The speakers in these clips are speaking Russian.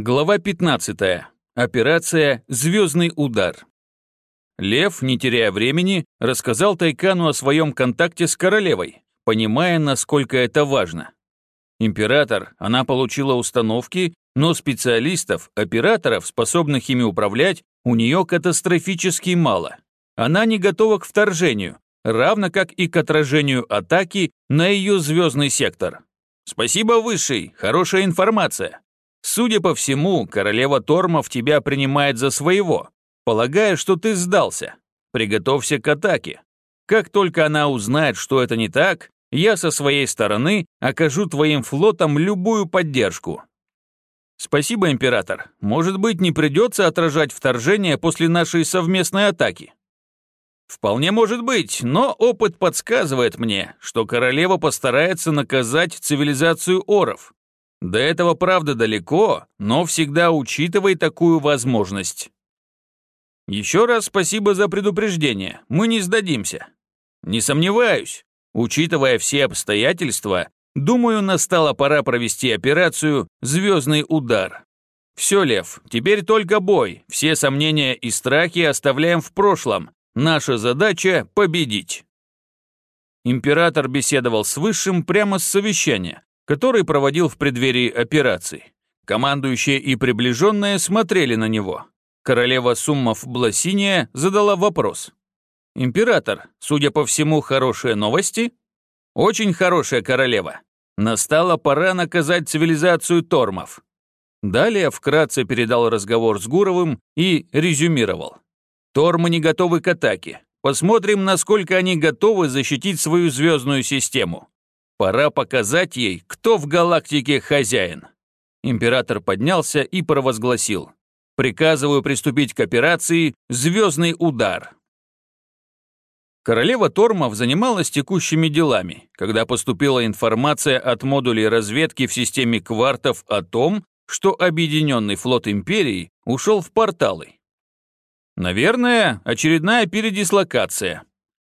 Глава 15. Операция «Звездный удар». Лев, не теряя времени, рассказал Тайкану о своем контакте с королевой, понимая, насколько это важно. Император, она получила установки, но специалистов, операторов, способных ими управлять, у нее катастрофически мало. Она не готова к вторжению, равно как и к отражению атаки на ее звездный сектор. Спасибо, Высший, хорошая информация. Судя по всему, королева Тормов тебя принимает за своего, полагая, что ты сдался. Приготовься к атаке. Как только она узнает, что это не так, я со своей стороны окажу твоим флотам любую поддержку. Спасибо, император. Может быть, не придется отражать вторжение после нашей совместной атаки. Вполне может быть, но опыт подсказывает мне, что королева постарается наказать цивилизацию оров. До этого, правда, далеко, но всегда учитывай такую возможность. Еще раз спасибо за предупреждение, мы не сдадимся. Не сомневаюсь, учитывая все обстоятельства, думаю, настала пора провести операцию «Звездный удар». Все, Лев, теперь только бой, все сомнения и страхи оставляем в прошлом. Наша задача — победить. Император беседовал с Высшим прямо с совещания, который проводил в преддверии операции. Командующие и приближенные смотрели на него. Королева Суммов Бласиния задала вопрос. «Император, судя по всему, хорошие новости?» «Очень хорошая королева. Настала пора наказать цивилизацию Тормов». Далее вкратце передал разговор с Гуровым и резюмировал. «Тормы не готовы к атаке. Посмотрим, насколько они готовы защитить свою звездную систему. Пора показать ей, кто в галактике хозяин. Император поднялся и провозгласил. Приказываю приступить к операции «Звездный удар». Королева Тормов занималась текущими делами, когда поступила информация от модулей разведки в системе квартов о том, что Объединенный флот Империи ушел в порталы. Наверное, очередная передислокация.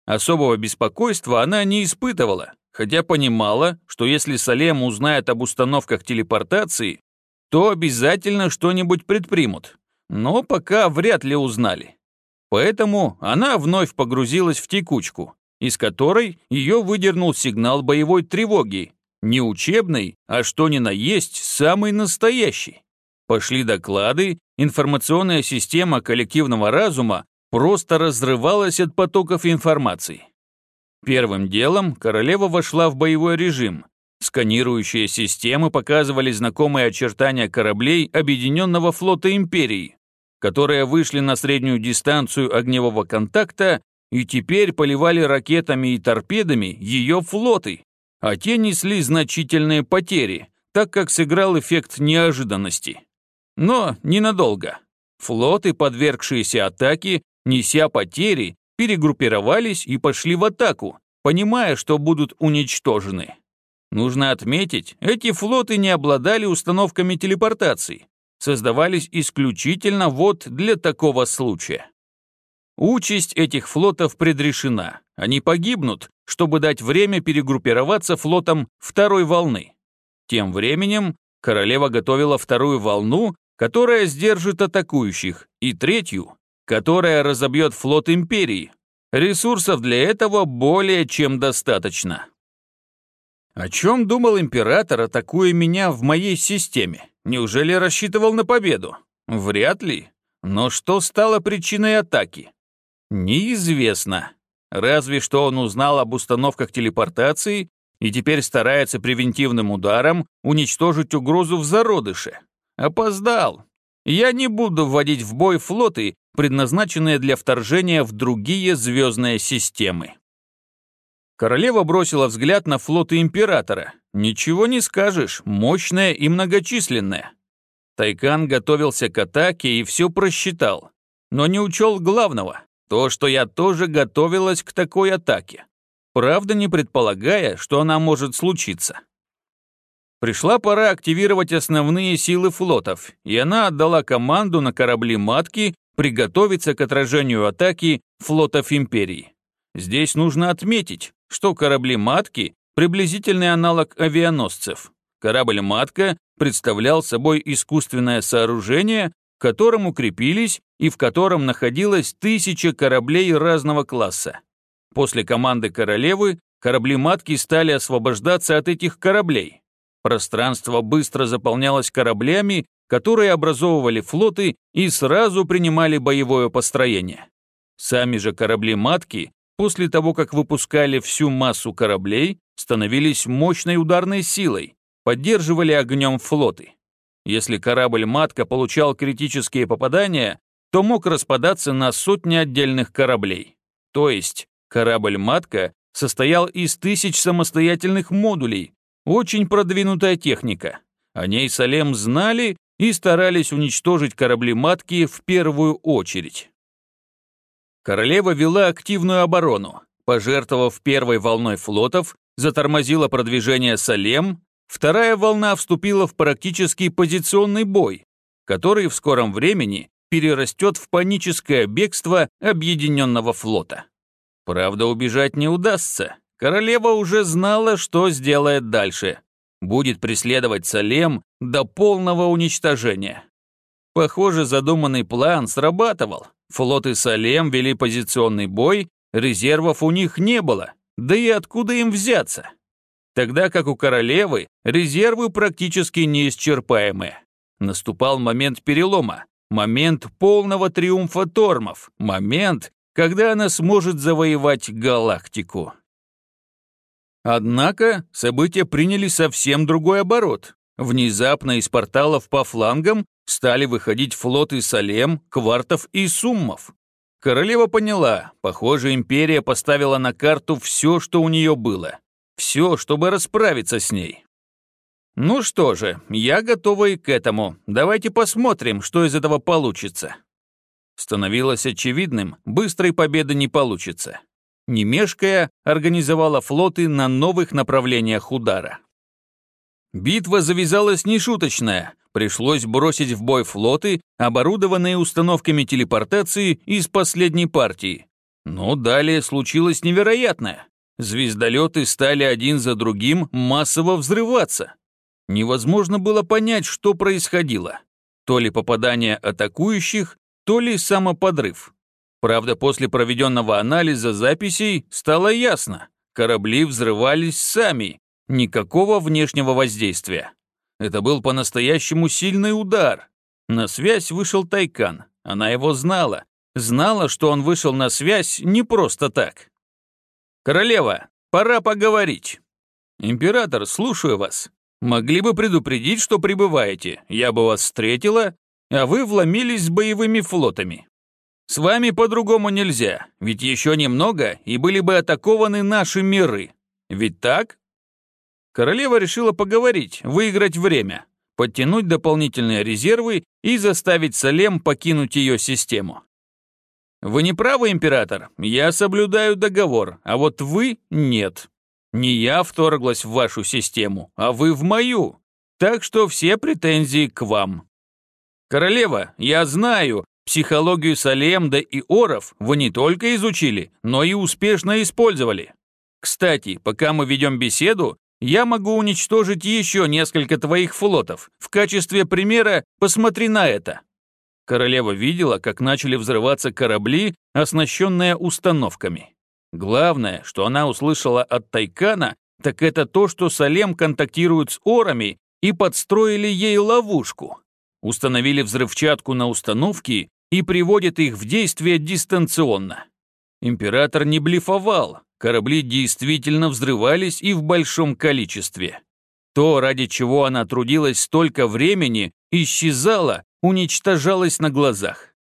Особого беспокойства она не испытывала, хотя понимала, что если Салем узнает об установках телепортации, то обязательно что-нибудь предпримут, но пока вряд ли узнали. Поэтому она вновь погрузилась в текучку, из которой ее выдернул сигнал боевой тревоги, не учебный, а что ни на есть, самый настоящий. Пошли доклады, информационная система коллективного разума просто разрывалась от потоков информации. Первым делом королева вошла в боевой режим. Сканирующие системы показывали знакомые очертания кораблей Объединенного флота Империи, которые вышли на среднюю дистанцию огневого контакта и теперь поливали ракетами и торпедами ее флоты, а те несли значительные потери, так как сыграл эффект неожиданности. Но ненадолго. Флоты, подвергшиеся атаке, неся потери, перегруппировались и пошли в атаку, понимая, что будут уничтожены. Нужно отметить, эти флоты не обладали установками телепортации, создавались исключительно вот для такого случая. Участь этих флотов предрешена. Они погибнут, чтобы дать время перегруппироваться флотам второй волны. Тем временем королева готовила вторую волну, которая сдержит атакующих, и третью, которая разобьет флот Империи. Ресурсов для этого более чем достаточно. О чем думал император, атакуя меня в моей системе? Неужели рассчитывал на победу? Вряд ли. Но что стало причиной атаки? Неизвестно. Разве что он узнал об установках телепортации и теперь старается превентивным ударом уничтожить угрозу в зародыше. Опоздал. Я не буду вводить в бой флоты, предназначенные для вторжения в другие звездные системы. Королева бросила взгляд на флоты Императора. Ничего не скажешь, мощная и многочисленная. Тайкан готовился к атаке и все просчитал, но не учел главного, то, что я тоже готовилась к такой атаке. Правда, не предполагая, что она может случиться. Пришла пора активировать основные силы флотов, и она отдала команду на корабли-матки приготовиться к отражению атаки флотов Империи. Здесь нужно отметить, что корабли-матки – приблизительный аналог авианосцев. Корабль-матка представлял собой искусственное сооружение, к которому крепились и в котором находилось тысяча кораблей разного класса. После команды королевы корабли-матки стали освобождаться от этих кораблей. Пространство быстро заполнялось кораблями, которые образовывали флоты и сразу принимали боевое построение. Сами же корабли-матки, после того, как выпускали всю массу кораблей, становились мощной ударной силой, поддерживали огнем флоты. Если корабль-матка получал критические попадания, то мог распадаться на сотни отдельных кораблей. То есть корабль-матка состоял из тысяч самостоятельных модулей, очень продвинутая техника. О ней Салем знали и старались уничтожить корабли-матки в первую очередь. Королева вела активную оборону, пожертвовав первой волной флотов, затормозила продвижение Салем, Вторая волна вступила в практически позиционный бой, который в скором времени перерастет в паническое бегство объединенного флота. Правда, убежать не удастся. Королева уже знала, что сделает дальше. Будет преследовать Салем до полного уничтожения. Похоже, задуманный план срабатывал. Флоты Салем вели позиционный бой, резервов у них не было. Да и откуда им взяться? тогда как у королевы резервы практически неисчерпаемы. Наступал момент перелома, момент полного триумфа Тормов, момент, когда она сможет завоевать галактику. Однако события приняли совсем другой оборот. Внезапно из порталов по флангам стали выходить флоты Салем, Квартов и Суммов. Королева поняла, похоже, империя поставила на карту все, что у нее было. Все, чтобы расправиться с ней. Ну что же, я готова и к этому. Давайте посмотрим, что из этого получится. Становилось очевидным, быстрой победы не получится. Немешкая организовала флоты на новых направлениях удара. Битва завязалась нешуточная. Пришлось бросить в бой флоты, оборудованные установками телепортации из последней партии. Но далее случилось невероятное. Звездолеты стали один за другим массово взрываться. Невозможно было понять, что происходило. То ли попадание атакующих, то ли самоподрыв. Правда, после проведенного анализа записей стало ясно. Корабли взрывались сами, никакого внешнего воздействия. Это был по-настоящему сильный удар. На связь вышел Тайкан. Она его знала. Знала, что он вышел на связь не просто так. «Королева, пора поговорить». «Император, слушаю вас. Могли бы предупредить, что прибываете. Я бы вас встретила, а вы вломились с боевыми флотами. С вами по-другому нельзя, ведь еще немного, и были бы атакованы наши миры. Ведь так?» Королева решила поговорить, выиграть время, подтянуть дополнительные резервы и заставить Салем покинуть ее систему. Вы не правы, император. Я соблюдаю договор, а вот вы нет. Не я вторглась в вашу систему, а вы в мою. Так что все претензии к вам. Королева, я знаю, психологию Салемда и Оров вы не только изучили, но и успешно использовали. Кстати, пока мы ведем беседу, я могу уничтожить еще несколько твоих флотов. В качестве примера посмотри на это. Королева видела, как начали взрываться корабли, оснащенные установками. Главное, что она услышала от Тайкана, так это то, что Салем контактирует с Орами и подстроили ей ловушку. Установили взрывчатку на установки и приводят их в действие дистанционно. Император не блефовал, корабли действительно взрывались и в большом количестве. То, ради чего она трудилась столько времени, исчезало, уничтожалось на глазах.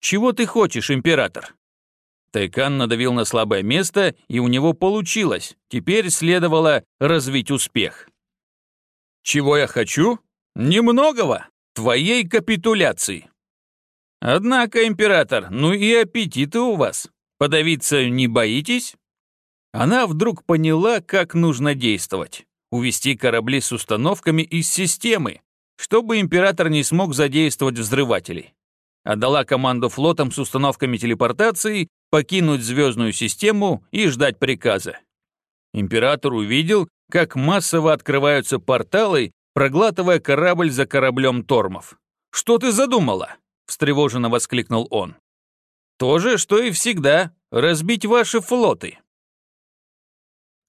«Чего ты хочешь, император?» Тайкан надавил на слабое место, и у него получилось. Теперь следовало развить успех. «Чего я хочу? Немногого. Твоей капитуляции». «Однако, император, ну и аппетиты у вас. Подавиться не боитесь?» Она вдруг поняла, как нужно действовать. Увести корабли с установками из системы, чтобы император не смог задействовать взрывателей. Отдала команду флотам с установками телепортации покинуть звездную систему и ждать приказа. Император увидел, как массово открываются порталы, проглатывая корабль за кораблем Тормов. «Что ты задумала?» — встревоженно воскликнул он. «То же, что и всегда, разбить ваши флоты».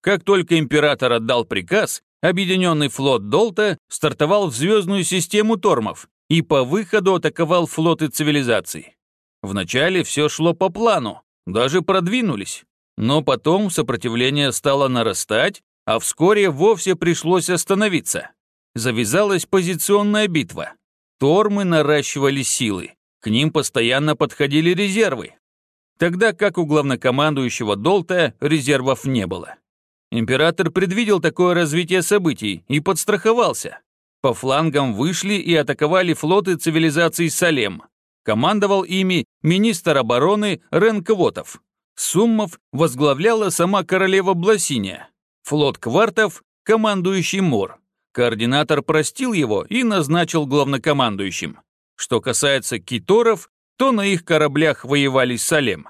Как только император отдал приказ, объединенный флот Долта стартовал в звездную систему Тормов и по выходу атаковал флоты цивилизаций. Вначале все шло по плану, даже продвинулись, но потом сопротивление стало нарастать, а вскоре вовсе пришлось остановиться. Завязалась позиционная битва. Тормы наращивали силы, к ним постоянно подходили резервы. Тогда как у главнокомандующего Долта резервов не было. Император предвидел такое развитие событий и подстраховался. По флангам вышли и атаковали флоты цивилизаций Салем. Командовал ими министр обороны Рен Квотов. Суммов возглавляла сама королева Бласиния. Флот Квартов – командующий Мор. Координатор простил его и назначил главнокомандующим. Что касается киторов, то на их кораблях воевали Салем.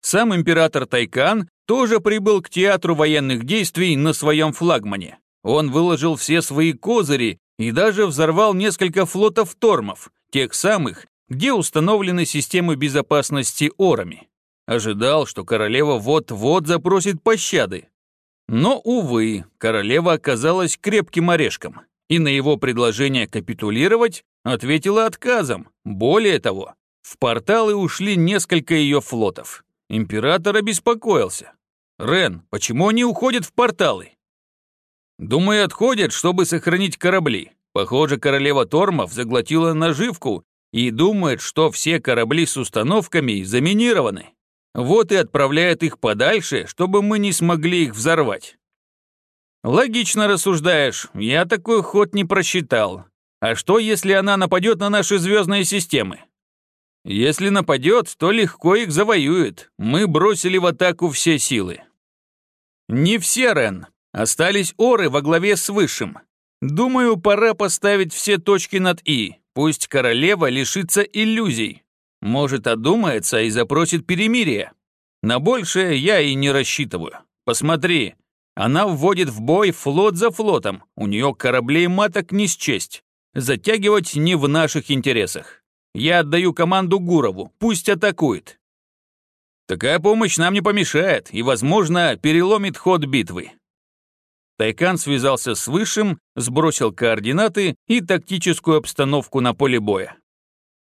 Сам император Тайкан тоже прибыл к театру военных действий на своем флагмане. Он выложил все свои козыри и даже взорвал несколько флотов тормов, тех самых, где установлены системы безопасности орами. Ожидал, что королева вот-вот запросит пощады. Но, увы, королева оказалась крепким орешком, и на его предложение капитулировать ответила отказом. Более того, в порталы ушли несколько ее флотов. Император обеспокоился. «Рен, почему они уходят в порталы?» «Думаю, отходят, чтобы сохранить корабли. Похоже, королева Тормов заглотила наживку и думает, что все корабли с установками заминированы. Вот и отправляет их подальше, чтобы мы не смогли их взорвать». «Логично рассуждаешь, я такой ход не просчитал. А что, если она нападет на наши звездные системы?» Если нападет, то легко их завоюет. Мы бросили в атаку все силы. Не все, Рен. Остались оры во главе с Высшим. Думаю, пора поставить все точки над «и». Пусть королева лишится иллюзий. Может, одумается и запросит перемирие. На большее я и не рассчитываю. Посмотри, она вводит в бой флот за флотом. У нее кораблей маток не счесть. Затягивать не в наших интересах. Я отдаю команду Гурову, пусть атакует. Такая помощь нам не помешает и, возможно, переломит ход битвы. Тайкан связался с Высшим, сбросил координаты и тактическую обстановку на поле боя.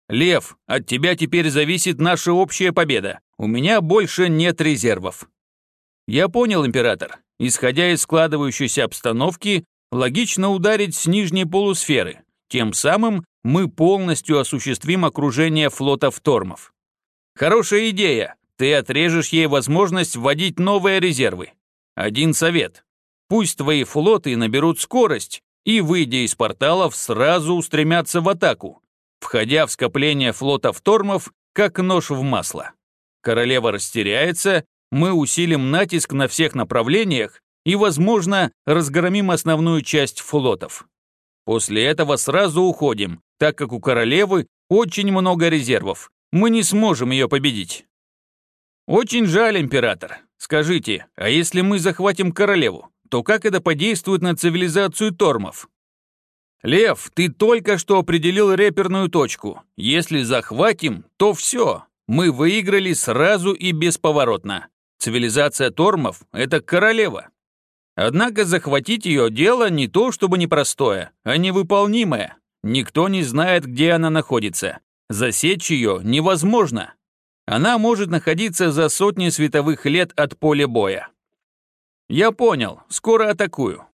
«Лев, от тебя теперь зависит наша общая победа. У меня больше нет резервов». «Я понял, император. Исходя из складывающейся обстановки, логично ударить с нижней полусферы. Тем самым мы полностью осуществим окружение флотов Тормов. Хорошая идея. Ты отрежешь ей возможность вводить новые резервы. Один совет. Пусть твои флоты наберут скорость и, выйдя из порталов, сразу устремятся в атаку, входя в скопление флотов Тормов, как нож в масло. Королева растеряется, мы усилим натиск на всех направлениях и, возможно, разгромим основную часть флотов. После этого сразу уходим, так как у королевы очень много резервов. Мы не сможем ее победить. Очень жаль, император. Скажите, а если мы захватим королеву, то как это подействует на цивилизацию тормов? Лев, ты только что определил реперную точку. Если захватим, то все. Мы выиграли сразу и бесповоротно. Цивилизация тормов — это королева. Однако захватить ее дело не то чтобы непростое, а невыполнимое. Никто не знает, где она находится. Засечь ее невозможно. Она может находиться за сотни световых лет от поля боя. Я понял, скоро атакую.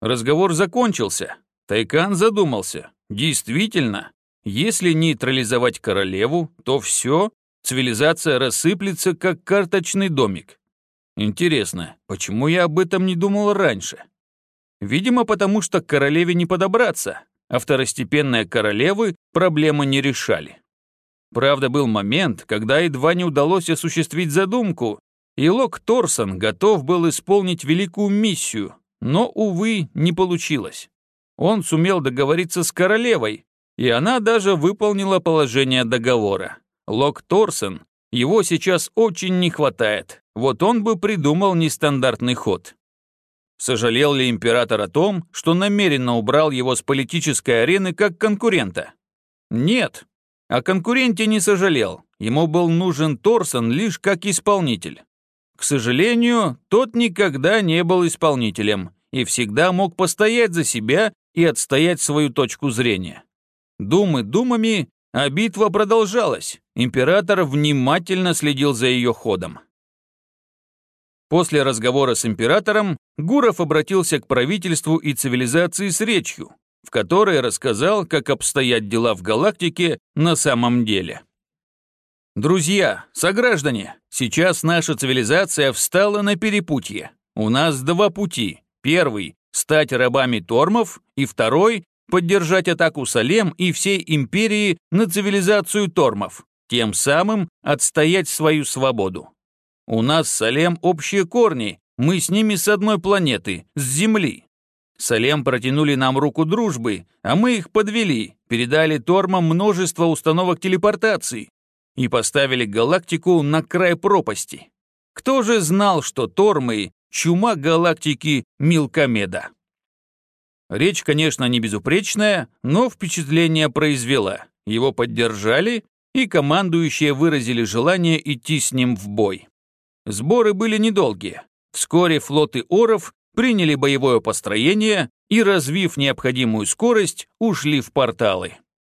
Разговор закончился. Тайкан задумался. Действительно, если нейтрализовать королеву, то все, цивилизация рассыплется, как карточный домик. Интересно, почему я об этом не думал раньше? Видимо, потому что к королеве не подобраться а второстепенные королевы проблемы не решали. Правда, был момент, когда едва не удалось осуществить задумку, и Лок Торсон готов был исполнить великую миссию, но, увы, не получилось. Он сумел договориться с королевой, и она даже выполнила положение договора. Лок Торсон, его сейчас очень не хватает, вот он бы придумал нестандартный ход. Сожалел ли император о том, что намеренно убрал его с политической арены как конкурента? Нет. О конкуренте не сожалел. Ему был нужен Торсон лишь как исполнитель. К сожалению, тот никогда не был исполнителем и всегда мог постоять за себя и отстоять свою точку зрения. Думы думами, а битва продолжалась. Император внимательно следил за ее ходом. После разговора с императором Гуров обратился к правительству и цивилизации с речью, в которой рассказал, как обстоят дела в галактике на самом деле. Друзья, сограждане, сейчас наша цивилизация встала на перепутье. У нас два пути. Первый – стать рабами тормов, и второй – поддержать атаку Салем и всей империи на цивилизацию тормов, тем самым отстоять свою свободу. У нас с Салем общие корни, мы с ними с одной планеты, с Земли. Салем протянули нам руку дружбы, а мы их подвели, передали Тормам множество установок телепортации и поставили галактику на край пропасти. Кто же знал, что Тормы – чума галактики Милкомеда? Речь, конечно, не безупречная, но впечатление произвела. Его поддержали, и командующие выразили желание идти с ним в бой. Сборы были недолгие. Вскоре флоты Оров приняли боевое построение и, развив необходимую скорость, ушли в порталы.